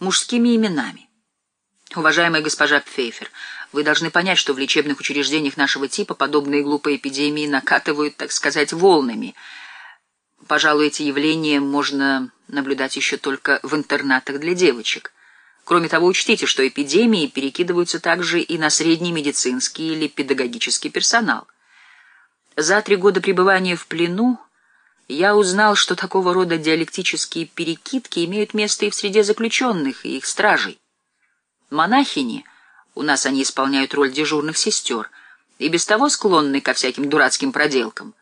мужскими именами. Уважаемая госпожа Пфейфер, вы должны понять, что в лечебных учреждениях нашего типа подобные глупые эпидемии накатывают, так сказать, волнами. Пожалуй, эти явления можно наблюдать еще только в интернатах для девочек. Кроме того, учтите, что эпидемии перекидываются также и на средний медицинский или педагогический персонал. За три года пребывания в плену я узнал, что такого рода диалектические перекидки имеют место и в среде заключенных, и их стражей. Монахини, у нас они исполняют роль дежурных сестер, и без того склонны ко всяким дурацким проделкам.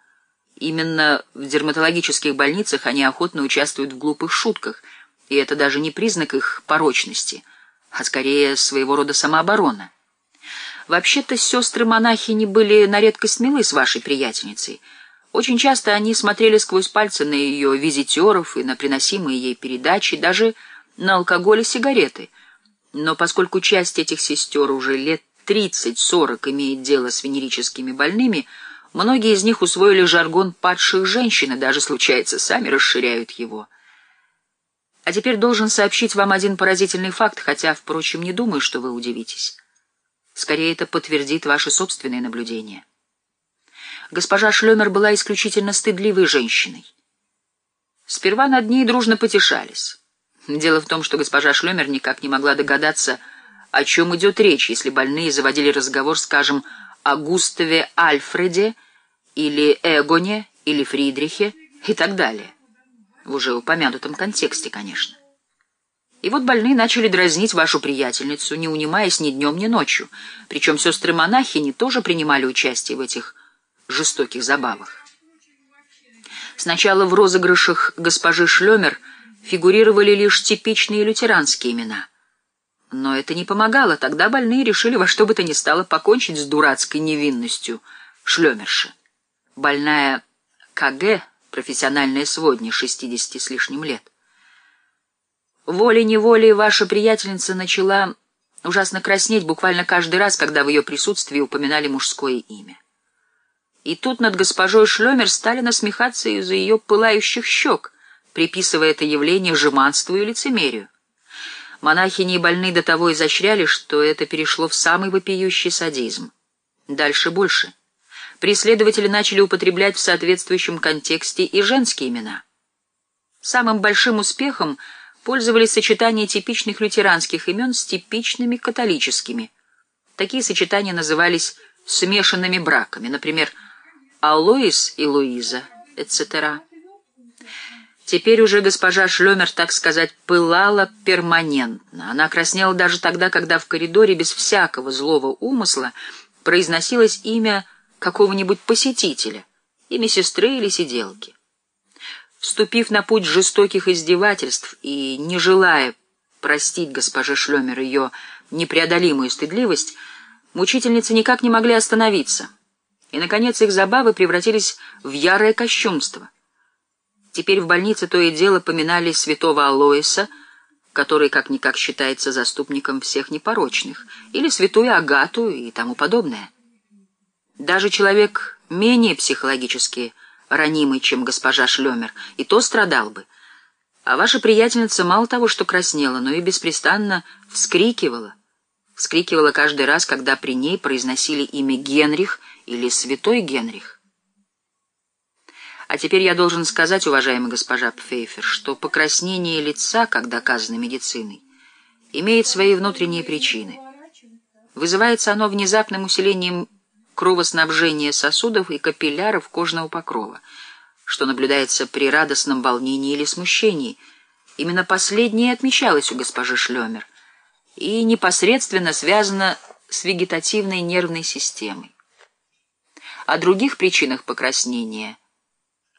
Именно в дерматологических больницах они охотно участвуют в глупых шутках — и это даже не признак их порочности, а скорее своего рода самооборона. Вообще-то сестры-монахини были на редкость милы с вашей приятельницей. Очень часто они смотрели сквозь пальцы на ее визитеров и на приносимые ей передачи, даже на алкоголь и сигареты. Но поскольку часть этих сестер уже лет 30-40 имеет дело с венерическими больными, многие из них усвоили жаргон падших женщин и даже, случается, сами расширяют его. А теперь должен сообщить вам один поразительный факт, хотя, впрочем, не думаю, что вы удивитесь. Скорее, это подтвердит ваши собственные наблюдения. Госпожа Шлемер была исключительно стыдливой женщиной. Сперва над ней дружно потешались. Дело в том, что госпожа Шлемер никак не могла догадаться, о чем идет речь, если больные заводили разговор, скажем, о Густаве Альфреде или Эгоне или Фридрихе и так далее в уже упомянутом контексте, конечно. И вот больные начали дразнить вашу приятельницу, не унимаясь ни днем, ни ночью. Причем сестры-монахини тоже принимали участие в этих жестоких забавах. Сначала в розыгрышах госпожи Шлемер фигурировали лишь типичные лютеранские имена. Но это не помогало, тогда больные решили во что бы то ни стало покончить с дурацкой невинностью Шлемерши. Больная КГ профессиональная сводня, шестидесяти с лишним лет. Волей-неволей ваша приятельница начала ужасно краснеть буквально каждый раз, когда в ее присутствии упоминали мужское имя. И тут над госпожой Шлемер стали насмехаться из-за ее пылающих щек, приписывая это явление жеманству и лицемерию. Монахини и больные до того изощряли, что это перешло в самый вопиющий садизм. Дальше больше — преследователи начали употреблять в соответствующем контексте и женские имена. Самым большим успехом пользовались сочетания типичных лютеранских имен с типичными католическими. Такие сочетания назывались смешанными браками, например, Алоис и Луиза, etc. Теперь уже госпожа Шлемер, так сказать, пылала перманентно. Она краснела даже тогда, когда в коридоре без всякого злого умысла произносилось имя какого-нибудь посетителя, имя сестры или сиделки. Вступив на путь жестоких издевательств и не желая простить госпоже Шлемер ее непреодолимую стыдливость, мучительницы никак не могли остановиться. И, наконец, их забавы превратились в ярое кощунство. Теперь в больнице то и дело поминали святого Алоиса, который как-никак считается заступником всех непорочных, или святую Агату и тому подобное. Даже человек менее психологически ранимый, чем госпожа Шлемер, и то страдал бы. А ваша приятельница мало того, что краснела, но и беспрестанно вскрикивала. Вскрикивала каждый раз, когда при ней произносили имя Генрих или Святой Генрих. А теперь я должен сказать, уважаемая госпожа Пфейфер, что покраснение лица, как доказано медициной, имеет свои внутренние причины. Вызывается оно внезапным усилением кровоснабжения сосудов и капилляров кожного покрова, что наблюдается при радостном волнении или смущении. Именно последнее отмечалось у госпожи Шлемер и непосредственно связано с вегетативной нервной системой. О других причинах покраснения,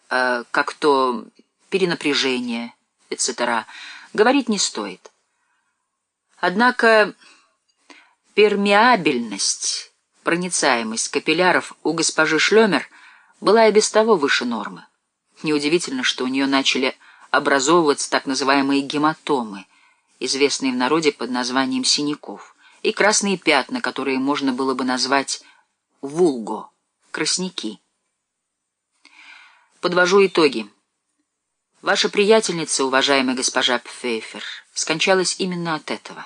э, как то перенапряжение, etc., говорить не стоит. Однако пермеабельность проницаемость капилляров у госпожи Шлемер была и без того выше нормы. Неудивительно, что у нее начали образовываться так называемые гематомы, известные в народе под названием синяков, и красные пятна, которые можно было бы назвать вулго, красняки. Подвожу итоги. Ваша приятельница, уважаемая госпожа Пфейфер, скончалась именно от этого.